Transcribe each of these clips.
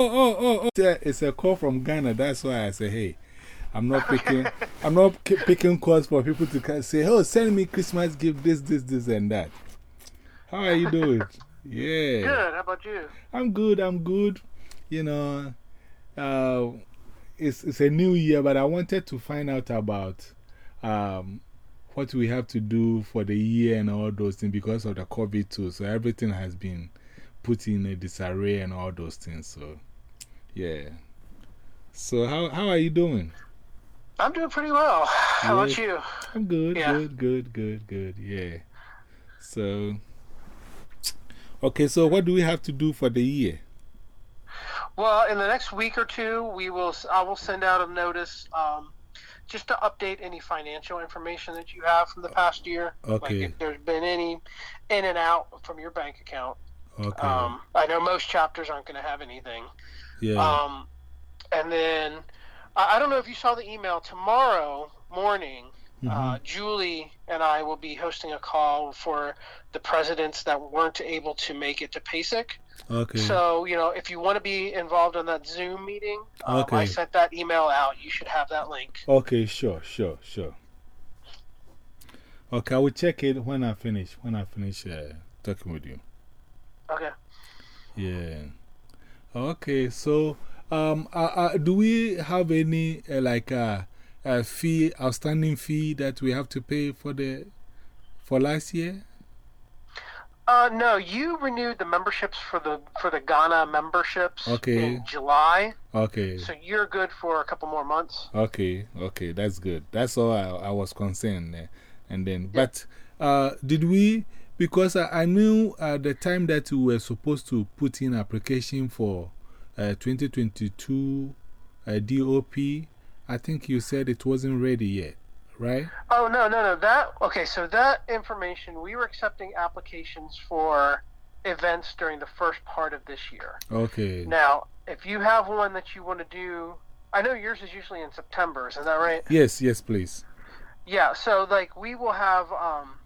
Oh, oh, oh, oh. It's a, it's a call from Ghana. That's why I say, hey, I'm not picking, I'm not picking calls for people to say, oh, send me Christmas gift, this, this, this, and that. How are you doing? yeah. Good. How about you? I'm good. I'm good. You know, uh, it's, it's a new year, but I wanted to find out about um, what we have to do for the year and all those things because of the COVID too. So everything has been put in a disarray and all those things. So. Yeah. So, how, how are you doing? I'm doing pretty well. How about you? I'm good, yeah. good, good, good, good. Yeah. So, okay, so what do we have to do for the year? Well, in the next week or two, we will. I will send out a notice um, just to update any financial information that you have from the past year. Okay. Like if there's been any in and out from your bank account. Okay. Um, I know most chapters aren't going to have anything. Yeah. Um, and then I, I, don't know if you saw the email tomorrow morning. Mm-hmm. Uh, Julie and I will be hosting a call for the presidents that weren't able to make it to PASIC. Okay. So, you know, if you want to be involved in that Zoom meeting, um, okay. I sent that email out. You should have that link. Okay, sure, sure, sure. Okay, I will check it when I finish, when I finish uh, talking with you. Yeah. Okay, so um, uh, uh, do we have any uh, like a uh, uh, fee, outstanding fee that we have to pay for the for last year? Uh, no, you renewed the memberships for the for the Ghana memberships okay. in July. Okay. So you're good for a couple more months. Okay, okay, that's good. That's all I, I was concerned. And then, yeah. but uh, did we because I, I knew at the time that we were supposed to put in application for uh, 2022 uh, DOP, I think you said it wasn't ready yet, right? Oh, no, no, no. That, okay, so that information, we were accepting applications for events during the first part of this year. Okay. Now, if you have one that you want to do, I know yours is usually in September, is that right? Yes, yes, please. Yeah, so like we will have um,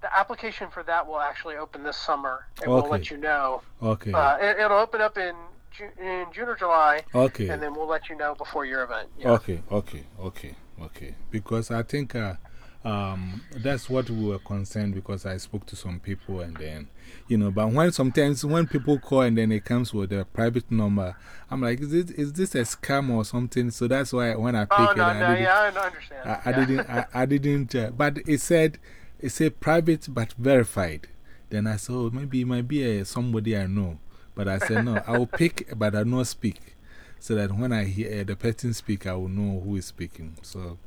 the application for that will actually open this summer, and okay. we'll let you know. Okay. Uh, it, will open up in June, in June or July. Okay. And then we'll let you know before your event. Yeah. Okay. Okay. Okay. Okay. Because I think uh, um, that's what we were concerned because I spoke to some people and then, you know, but when sometimes when people call and then it comes with a private number, I'm like, is, it, is this a scam or something? So that's why when I pick oh, it, I, no, didn't, yeah, I. I, I didn't, I, I didn't, uh, but it said, it said private but verified. Then I said, oh, maybe it might be a, somebody I know. But I said, no, I will pick, but I will not speak. So that when I hear the person speak, I will know who is speaking. So,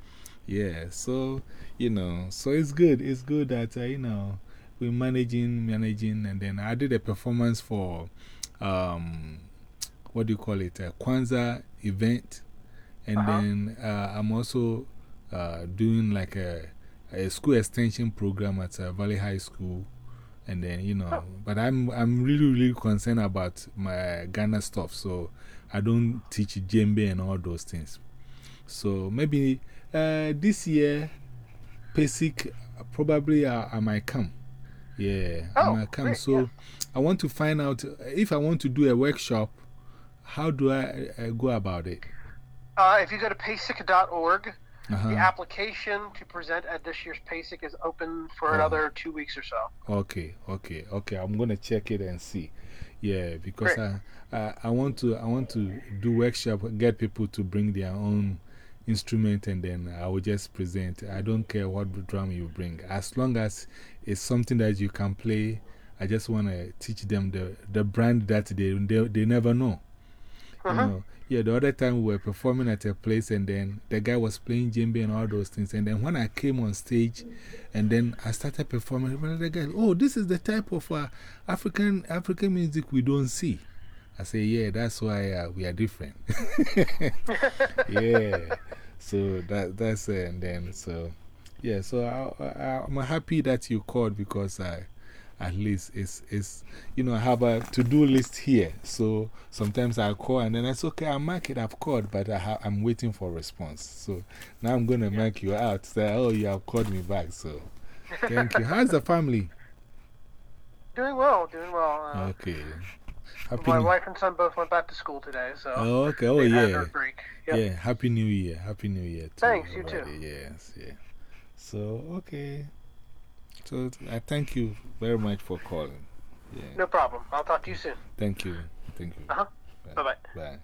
yeah, so, you know, so it's good. It's good that, uh, you know, we're managing, managing. And then I did a performance for, um, what do you call it, a Kwanzaa event. And -huh. then uh, I'm also uh, doing like a a school extension program at uh, Valley High School. And then, you know, but I'm, I'm really, really concerned about my Ghana stuff. So I don't teach djembe and all those things. So maybe uh, this year, PASIC, probably I, I might come. Yeah, oh, I might come. so I want to find out if I want to do a workshop, how do I uh, go about it? Uh, if you go to pasic.org, -huh. The application to present at this year's PASIC is open for oh. another two weeks or so. Okay, okay, okay. I'm going to check it and see. Yeah, because I, I, I, want to, I want to do workshop, get people to bring their own instrument and then I will just present. I don't care what drum you bring. As long as it's something that you can play, I just want to teach them the, the brand that they, they, they never know. -huh. You know, yeah, the other time we were performing at a place and then the guy was playing djembe and all those things. And then when I came on stage and then I started performing, the guy, oh, this is the type of uh, African, African music we don't see. I say, yeah, that's why uh, we are different. yeah. So that, that's it. And then, so, yeah, so I, I, I'm happy that you called because I at least it's, it's, you know, I have a to do list here. So sometimes I call and then I say, okay, I'll mark it, I've called, but I am waiting for a response. So now I'm going to mark you out. Say, oh, you have called me back. So thank you. How's the family? Doing well, doing well. Uh, okay. Happy My wife and son both went back to school today, so Oh, okay. Oh, yeah. their break. Yep. Yeah. Happy New Year. Happy New Year. Thanks, you too. Yes, yeah. So, okay. So, I thank you very much for calling. Yeah. No problem. I'll talk to you soon. Thank you. Thank you. Uh-huh. Bye-bye. Bye.